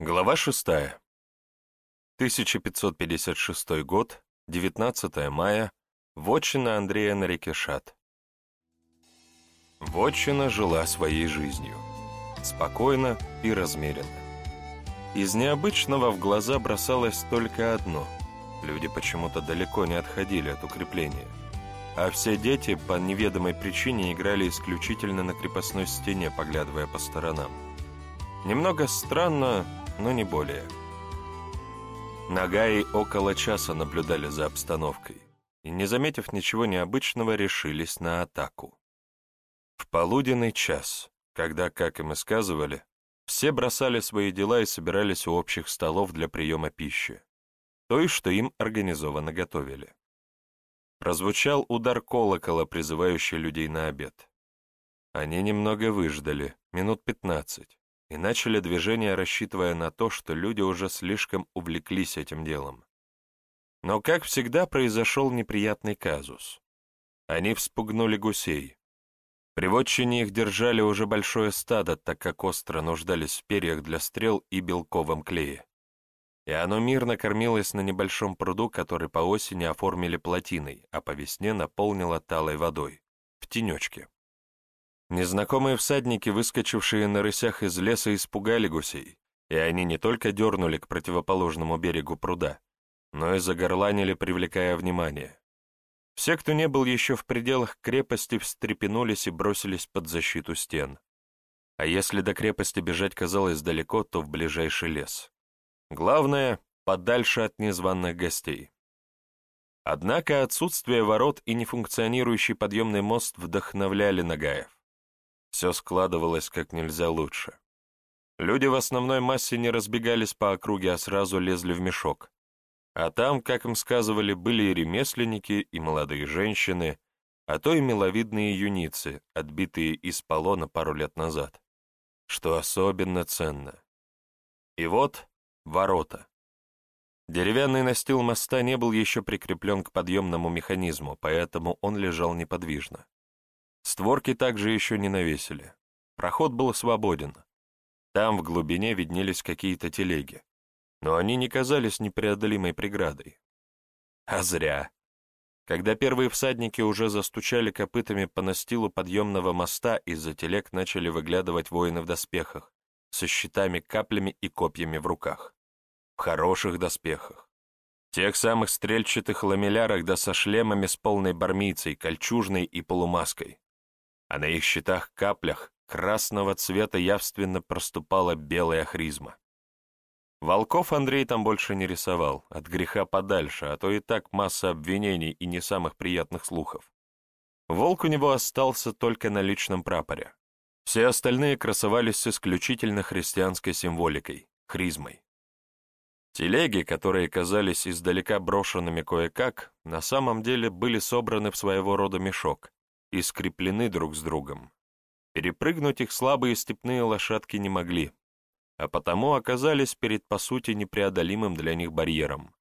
Глава 6. 1556 год, 19 мая, вотчина Андрея на реке Шат. Вотчина жила своей жизнью, спокойно и размеренно. Из необычного в глаза бросалось только одно – люди почему-то далеко не отходили от укрепления, а все дети по неведомой причине играли исключительно на крепостной стене, поглядывая по сторонам. Немного странно, но не более. Нагаи около часа наблюдали за обстановкой и, не заметив ничего необычного, решились на атаку. В полуденный час, когда, как им и сказывали, все бросали свои дела и собирались у общих столов для приема пищи, той, что им организованно готовили. Прозвучал удар колокола, призывающий людей на обед. Они немного выждали, минут пятнадцать, и начали движение, рассчитывая на то, что люди уже слишком увлеклись этим делом. Но, как всегда, произошел неприятный казус. Они вспугнули гусей. Приводчине их держали уже большое стадо, так как остро нуждались в перьях для стрел и белковом клее. И оно мирно кормилось на небольшом пруду, который по осени оформили плотиной, а по весне наполнило талой водой, в тенечке. Незнакомые всадники, выскочившие на рысях из леса, испугали гусей, и они не только дернули к противоположному берегу пруда, но и загорланили, привлекая внимание. Все, кто не был еще в пределах крепости, встрепенулись и бросились под защиту стен. А если до крепости бежать казалось далеко, то в ближайший лес. Главное — подальше от незваных гостей. Однако отсутствие ворот и нефункционирующий подъемный мост вдохновляли Нагаев. Все складывалось как нельзя лучше. Люди в основной массе не разбегались по округе, а сразу лезли в мешок. А там, как им сказывали, были и ремесленники, и молодые женщины, а то и миловидные юницы, отбитые из полона пару лет назад. Что особенно ценно. И вот ворота. Деревянный настил моста не был еще прикреплен к подъемному механизму, поэтому он лежал неподвижно. Створки также еще не навесили. Проход был свободен. Там в глубине виднелись какие-то телеги, но они не казались непреодолимой преградой. А зря. Когда первые всадники уже застучали копытами по настилу подъемного моста, из-за телег начали выглядывать воины в доспехах, со щитами, каплями и копьями в руках. В хороших доспехах. Тех самых стрельчатых ламелярах да со шлемами с полной бармицей, кольчужной и полумаской а на их щитах-каплях красного цвета явственно проступала белая хризма. Волков Андрей там больше не рисовал, от греха подальше, а то и так масса обвинений и не самых приятных слухов. Волк у него остался только на личном прапоре. Все остальные красовались с исключительно христианской символикой — хризмой. Телеги, которые казались издалека брошенными кое-как, на самом деле были собраны в своего рода мешок, и скреплены друг с другом. Перепрыгнуть их слабые степные лошадки не могли, а потому оказались перед, по сути, непреодолимым для них барьером.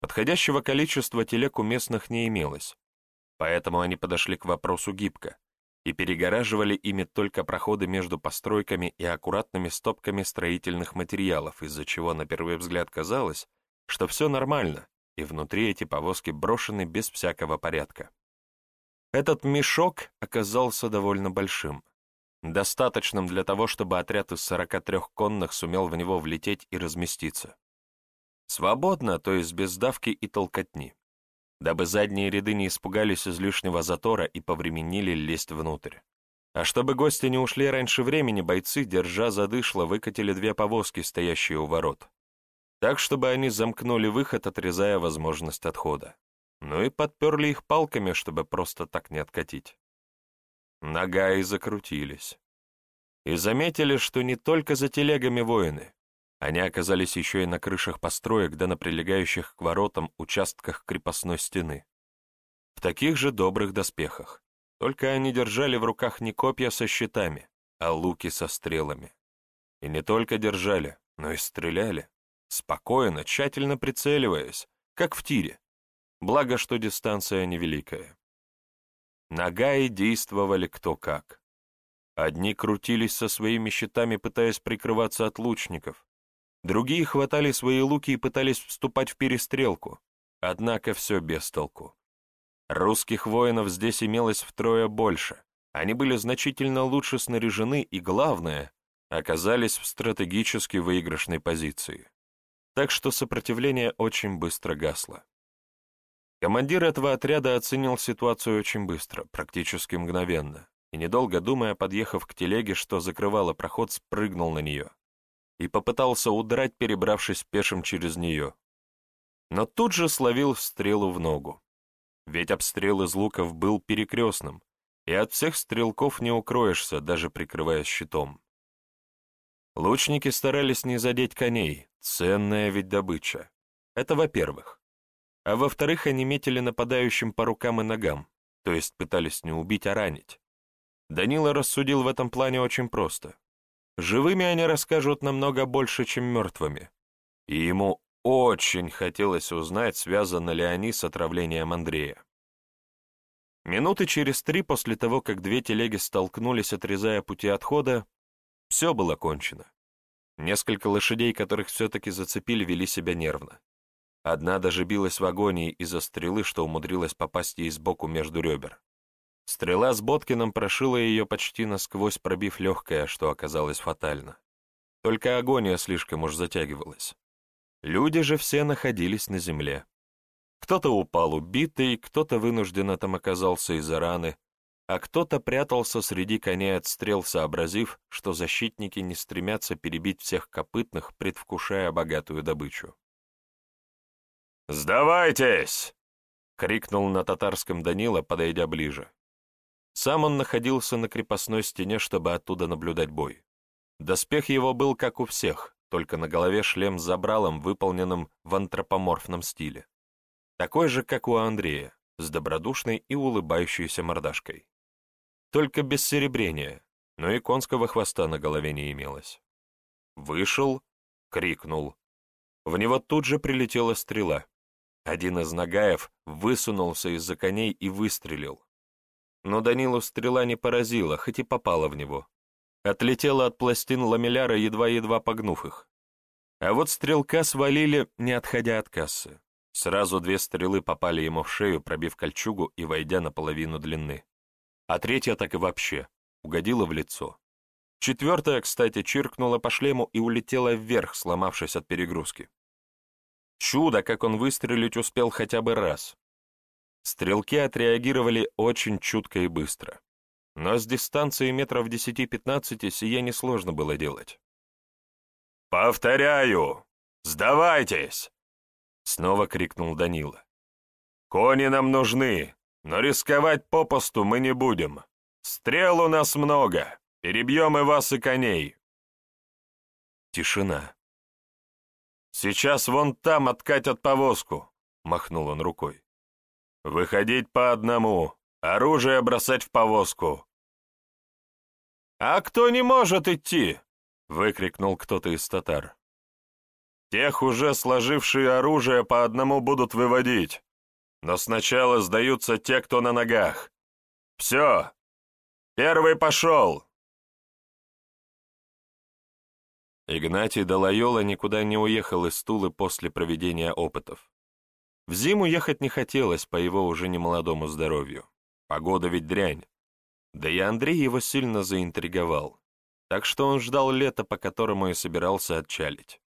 Подходящего количества телег у местных не имелось, поэтому они подошли к вопросу гибко и перегораживали ими только проходы между постройками и аккуратными стопками строительных материалов, из-за чего на первый взгляд казалось, что все нормально, и внутри эти повозки брошены без всякого порядка. Этот мешок оказался довольно большим, достаточным для того, чтобы отряд из 43 конных сумел в него влететь и разместиться. Свободно, то есть без давки и толкотни, дабы задние ряды не испугались излишнего затора и повременили лезть внутрь. А чтобы гости не ушли раньше времени, бойцы, держа задышло, выкатили две повозки, стоящие у ворот. Так, чтобы они замкнули выход, отрезая возможность отхода ну и подперли их палками, чтобы просто так не откатить. Нога и закрутились. И заметили, что не только за телегами воины. Они оказались еще и на крышах построек, да на прилегающих к воротам участках крепостной стены. В таких же добрых доспехах. Только они держали в руках не копья со щитами, а луки со стрелами. И не только держали, но и стреляли, спокойно, тщательно прицеливаясь, как в тире благо что дистанция невеликая. Нагаи действовали кто как. Одни крутились со своими щитами, пытаясь прикрываться от лучников, Другие хватали свои луки и пытались вступать в перестрелку, однако все без толку. Русских воинов здесь имелось втрое больше, они были значительно лучше снаряжены и, главное, оказались в стратегически выигрышной позиции. Так что сопротивление очень быстро гасло. Командир этого отряда оценил ситуацию очень быстро, практически мгновенно, и, недолго думая, подъехав к телеге, что закрывала проход, спрыгнул на нее и попытался удрать, перебравшись пешим через нее. Но тут же словил стрелу в ногу. Ведь обстрел из луков был перекрестным, и от всех стрелков не укроешься, даже прикрываясь щитом. Лучники старались не задеть коней, ценная ведь добыча. Это во-первых. А во-вторых, они метили нападающим по рукам и ногам, то есть пытались не убить, а ранить. Данила рассудил в этом плане очень просто. Живыми они расскажут намного больше, чем мертвыми. И ему очень хотелось узнать, связаны ли они с отравлением Андрея. Минуты через три после того, как две телеги столкнулись, отрезая пути отхода, все было кончено. Несколько лошадей, которых все-таки зацепили, вели себя нервно. Одна даже билась в агонии из-за стрелы, что умудрилась попасть ей сбоку между ребер. Стрела с Боткиным прошила ее почти насквозь, пробив легкое, что оказалось фатально. Только агония слишком уж затягивалась. Люди же все находились на земле. Кто-то упал убитый, кто-то вынужденно там оказался из-за раны, а кто-то прятался среди коней от стрел, сообразив, что защитники не стремятся перебить всех копытных, предвкушая богатую добычу. «Сдавайтесь!» — крикнул на татарском Данила, подойдя ближе. Сам он находился на крепостной стене, чтобы оттуда наблюдать бой. Доспех его был как у всех, только на голове шлем с забралом, выполненным в антропоморфном стиле. Такой же, как у Андрея, с добродушной и улыбающейся мордашкой. Только без серебрения, но и конского хвоста на голове не имелось. Вышел, крикнул. В него тут же прилетела стрела. Один из нагаев высунулся из-за коней и выстрелил но Данилу стрела не поразила, хоть и попала в него. Отлетела от пластин ламеляра, едва-едва погнув их. А вот стрелка свалили, не отходя от кассы. Сразу две стрелы попали ему в шею, пробив кольчугу и войдя на половину длины. А третья так и вообще угодила в лицо. Четвертая, кстати, чиркнула по шлему и улетела вверх, сломавшись от перегрузки. Чудо, как он выстрелить успел хотя бы раз. Стрелки отреагировали очень чутко и быстро. Но с дистанции метров 10-15 сие несложно было делать. «Повторяю! Сдавайтесь!» Снова крикнул Данила. «Кони нам нужны, но рисковать попосту мы не будем. Стрел у нас много, перебьем и вас, и коней». Тишина. «Сейчас вон там откатят повозку», — махнул он рукой. Выходить по одному, оружие бросать в повозку. «А кто не может идти?» — выкрикнул кто-то из татар. «Тех, уже сложившие оружие, по одному будут выводить. Но сначала сдаются те, кто на ногах. Все, первый пошел!» Игнатий Далайола никуда не уехал из Тулы после проведения опытов. В зиму ехать не хотелось по его уже немолодому здоровью. Погода ведь дрянь. Да и Андрей его сильно заинтриговал. Так что он ждал лета, по которому и собирался отчалить.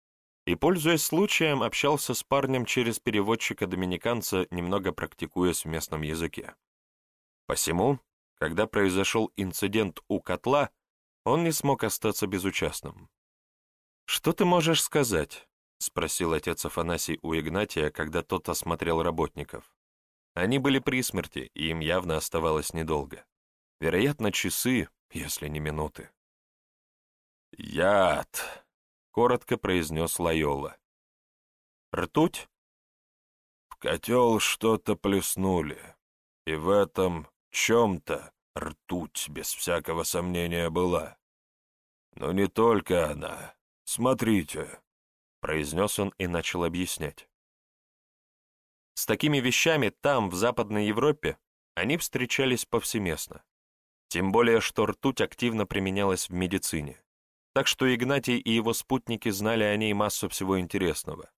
И, пользуясь случаем, общался с парнем через переводчика-доминиканца, немного практикуясь в местном языке. Посему, когда произошел инцидент у котла, он не смог остаться безучастным. «Что ты можешь сказать?» — спросил отец Афанасий у Игнатия, когда тот осмотрел работников. Они были при смерти, и им явно оставалось недолго. Вероятно, часы, если не минуты. «Яд!» — коротко произнес Лайола. «Ртуть?» «В котел что-то плеснули, и в этом чем-то ртуть, без всякого сомнения, была. Но не только она. Смотрите!» произнес он и начал объяснять. С такими вещами там, в Западной Европе, они встречались повсеместно. Тем более, что ртуть активно применялась в медицине. так что Игнатий и его спутники знали о ней массу всего интересного.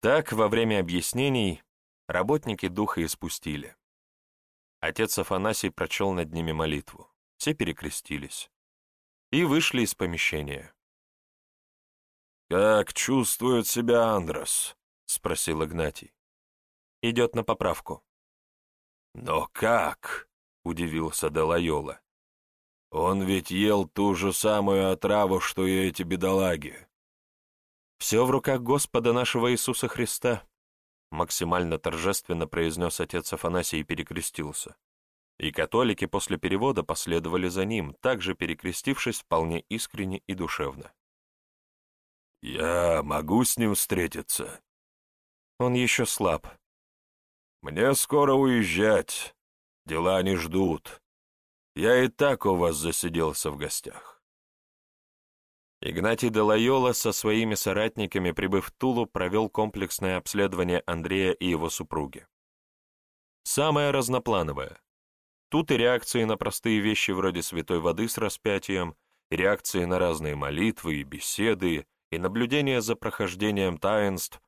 Так, во время объяснений, работники духа испустили. Отец Афанасий прочел над ними молитву. Все перекрестились. И вышли из помещения. «Как чувствует себя Андрос?» — спросил Игнатий. «Идет на поправку». «Но как?» — удивился Делайола. «Он ведь ел ту же самую отраву, что и эти бедолаги». «Все в руках Господа нашего Иисуса Христа», — максимально торжественно произнес отец Афанасий и перекрестился. И католики после перевода последовали за ним, также перекрестившись вполне искренне и душевно. «Я могу с ним встретиться?» «Он еще слаб». «Мне скоро уезжать. Дела не ждут. Я и так у вас засиделся в гостях». Игнатий де Лайола со своими соратниками, прибыв в Тулу, провел комплексное обследование Андрея и его супруги. Самое разноплановое. Тут и реакции на простые вещи вроде святой воды с распятием, и реакции на разные молитвы и беседы, и наблюдение за прохождением таинств.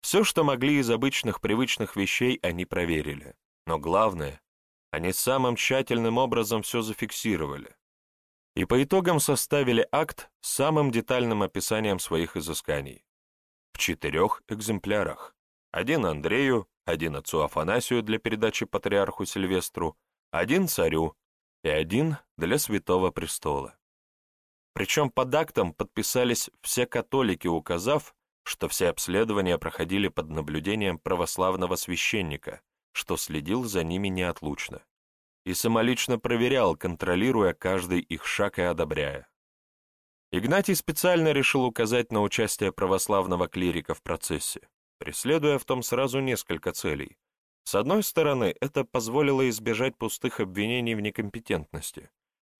Все, что могли из обычных привычных вещей, они проверили. Но главное, они самым тщательным образом все зафиксировали. И по итогам составили акт с самым детальным описанием своих изысканий. В четырех экземплярах. Один Андрею, один отцу Афанасию для передачи патриарху Сильвестру, один царю и один для Святого Престола. Причем под актом подписались все католики, указав, что все обследования проходили под наблюдением православного священника, что следил за ними неотлучно, и самолично проверял, контролируя каждый их шаг и одобряя. Игнатий специально решил указать на участие православного клирика в процессе, преследуя в том сразу несколько целей. С одной стороны, это позволило избежать пустых обвинений в некомпетентности,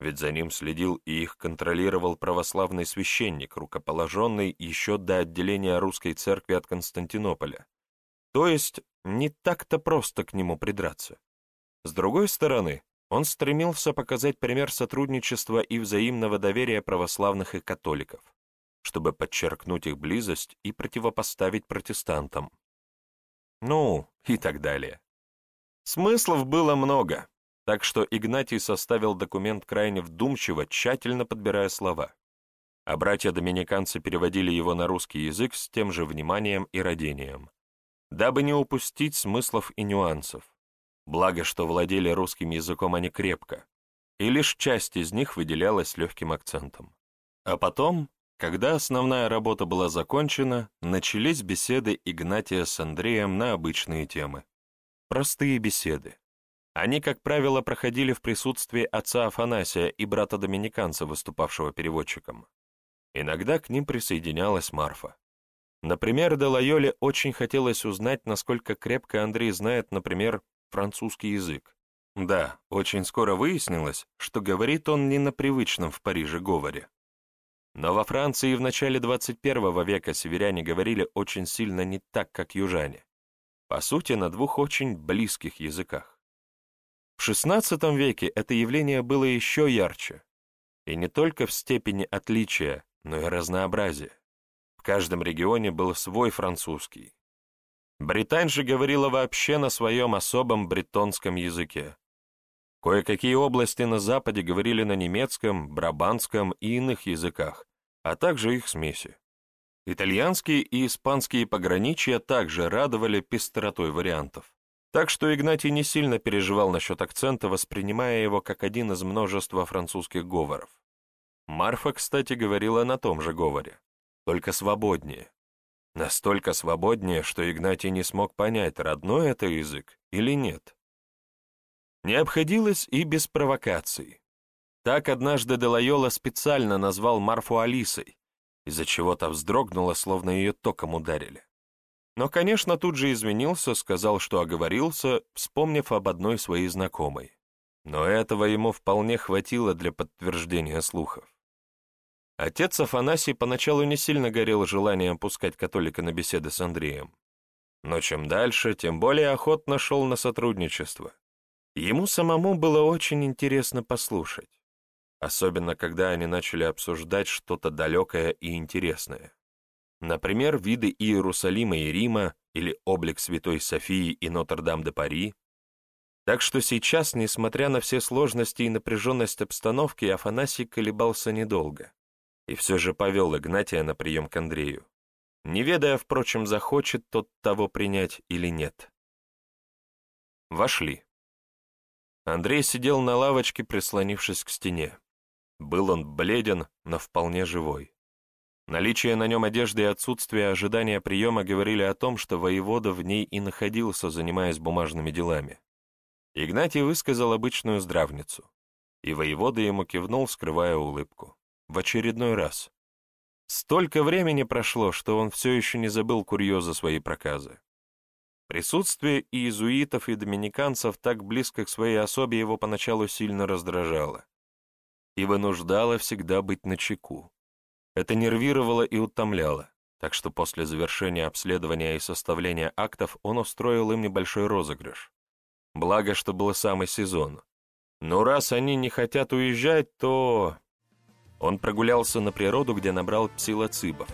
ведь за ним следил и их контролировал православный священник, рукоположенный еще до отделения русской церкви от Константинополя. То есть не так-то просто к нему придраться. С другой стороны, он стремился показать пример сотрудничества и взаимного доверия православных и католиков, чтобы подчеркнуть их близость и противопоставить протестантам. Ну, и так далее. Смыслов было много, так что Игнатий составил документ крайне вдумчиво, тщательно подбирая слова. А братья-доминиканцы переводили его на русский язык с тем же вниманием и родением, дабы не упустить смыслов и нюансов. Благо, что владели русским языком они крепко, и лишь часть из них выделялась легким акцентом. А потом, когда основная работа была закончена, начались беседы Игнатия с Андреем на обычные темы. Простые беседы, они, как правило, проходили в присутствии отца Афанасия и брата-доминиканца, выступавшего переводчиком. Иногда к ним присоединялась Марфа. Например, Делайоле очень хотелось узнать, насколько крепко Андрей знает, например, французский язык. Да, очень скоро выяснилось, что говорит он не на привычном в Париже говоре. Но во Франции в начале 21 века северяне говорили очень сильно не так, как южане. По сути, на двух очень близких языках. В XVI веке это явление было еще ярче, и не только в степени отличия, но и разнообразия. В каждом регионе был свой французский. Британь же говорила вообще на своем особом бретонском языке. Кое-какие области на Западе говорили на немецком, брабанском и иных языках, а также их смеси. Итальянские и испанские пограничья также радовали пестротой вариантов. Так что Игнатий не сильно переживал насчет акцента, воспринимая его как один из множества французских говоров. Марфа, кстати, говорила на том же говоре, только свободнее. Настолько свободнее, что Игнатий не смог понять, родной это язык или нет. Не обходилось и без провокаций. Так однажды Делайола специально назвал Марфу Алисой, из-за чего-то вздрогнула, словно ее током ударили. Но, конечно, тут же извинился, сказал, что оговорился, вспомнив об одной своей знакомой. Но этого ему вполне хватило для подтверждения слухов. Отец Афанасий поначалу не сильно горел желанием пускать католика на беседы с Андреем. Но чем дальше, тем более охотно шел на сотрудничество. Ему самому было очень интересно послушать. особенно когда они начали обсуждать что-то далекое и интересное. Например, виды Иерусалима и Рима или облик Святой Софии и Нотр-Дам-де-Пари. Так что сейчас, несмотря на все сложности и напряженность обстановки, Афанасий колебался недолго и все же повел Игнатия на прием к Андрею, не ведая, впрочем, захочет тот того принять или нет. Вошли. Андрей сидел на лавочке, прислонившись к стене. Был он бледен, но вполне живой. Наличие на нем одежды и отсутствие ожидания приема говорили о том, что воевода в ней и находился, занимаясь бумажными делами. Игнатий высказал обычную здравницу, и воевода ему кивнул, скрывая улыбку. В очередной раз. Столько времени прошло, что он все еще не забыл курьеза своей проказы. Присутствие иезуитов и доминиканцев так близко к своей особе его поначалу сильно раздражало и вынуждало всегда быть начеку. Это нервировало и утомляло, так что после завершения обследования и составления актов он устроил им небольшой розыгрыш. Благо, что был самый сезон. Но раз они не хотят уезжать, то... Он прогулялся на природу, где набрал псилоцибов,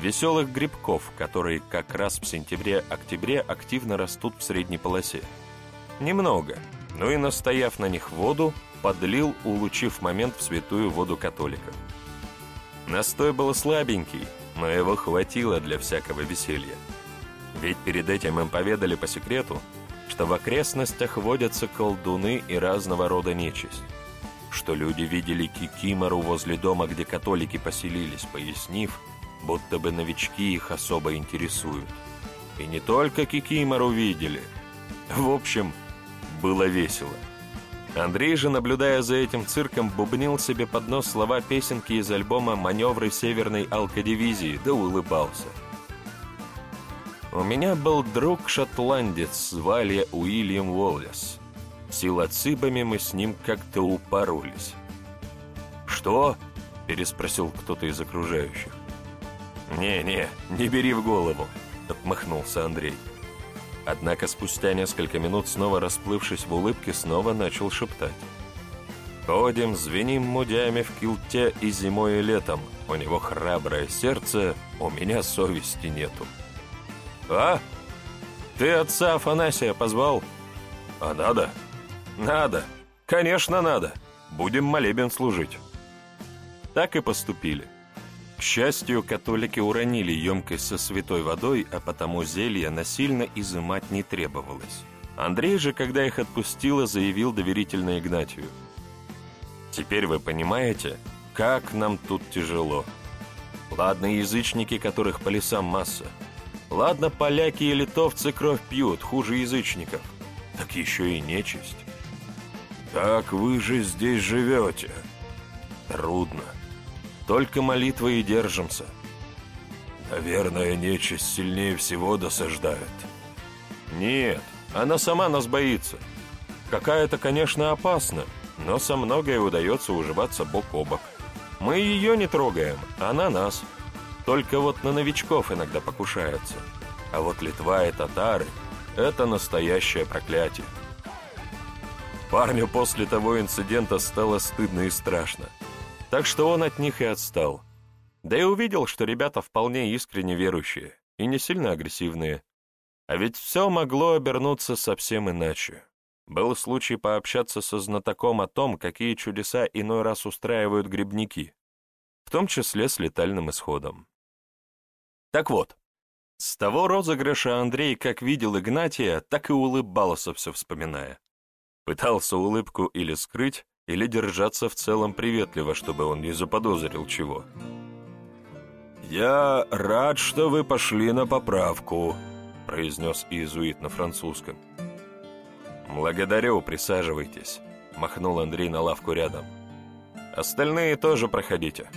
веселых грибков, которые как раз в сентябре-октябре активно растут в средней полосе. Немного, но и настояв на них воду, подлил, улучив момент в святую воду католиков. Настой был слабенький, но его хватило для всякого веселья. Ведь перед этим им поведали по секрету, что в окрестностях водятся колдуны и разного рода нечисть, что люди видели кикимору возле дома, где католики поселились, пояснив, будто бы новички их особо интересуют. И не только кикимору видели. В общем, было весело. Андрей же, наблюдая за этим цирком, бубнил себе под нос слова песенки из альбома «Маневры Северной Алкодивизии», да улыбался. У меня был друг-шотландец, звали Уильям Уоллес. Силоцибами мы с ним как-то упоролись. «Что?» — переспросил кто-то из окружающих. «Не-не, не бери в голову», — отмахнулся Андрей. Однако спустя несколько минут, снова расплывшись в улыбке, снова начал шептать. «Ходим, звеним мудями в килте и зимой, и летом. У него храброе сердце, у меня совести нету». «А? Ты отца Афанасия позвал?» «А надо?» «Надо. Конечно, надо. Будем молебен служить». Так и поступили. Счастью, католики уронили емкость со святой водой, а потому зелья насильно изымать не требовалось. Андрей же, когда их отпустило, заявил доверительно Игнатию. «Теперь вы понимаете, как нам тут тяжело. Ладно, язычники, которых по лесам масса. Ладно, поляки и литовцы кровь пьют, хуже язычников. Так еще и нечисть. Как вы же здесь живете? Трудно. Только молитвой и держимся. Наверное, нечисть сильнее всего досаждает. Нет, она сама нас боится. Какая-то, конечно, опасна, но со многое удается уживаться бок о бок. Мы ее не трогаем, она нас. Только вот на новичков иногда покушается. А вот Литва и татары — это настоящее проклятие. Парню после того инцидента стало стыдно и страшно так что он от них и отстал. Да и увидел, что ребята вполне искренне верующие и не сильно агрессивные. А ведь все могло обернуться совсем иначе. Был случай пообщаться со знатоком о том, какие чудеса иной раз устраивают грибники, в том числе с летальным исходом. Так вот, с того розыгрыша Андрей как видел Игнатия, так и улыбался все вспоминая. Пытался улыбку или скрыть, или держаться в целом приветливо, чтобы он не заподозрил чего. «Я рад, что вы пошли на поправку», — произнес иезуит на французском. «Благодарю, присаживайтесь», — махнул Андрей на лавку рядом. «Остальные тоже проходите».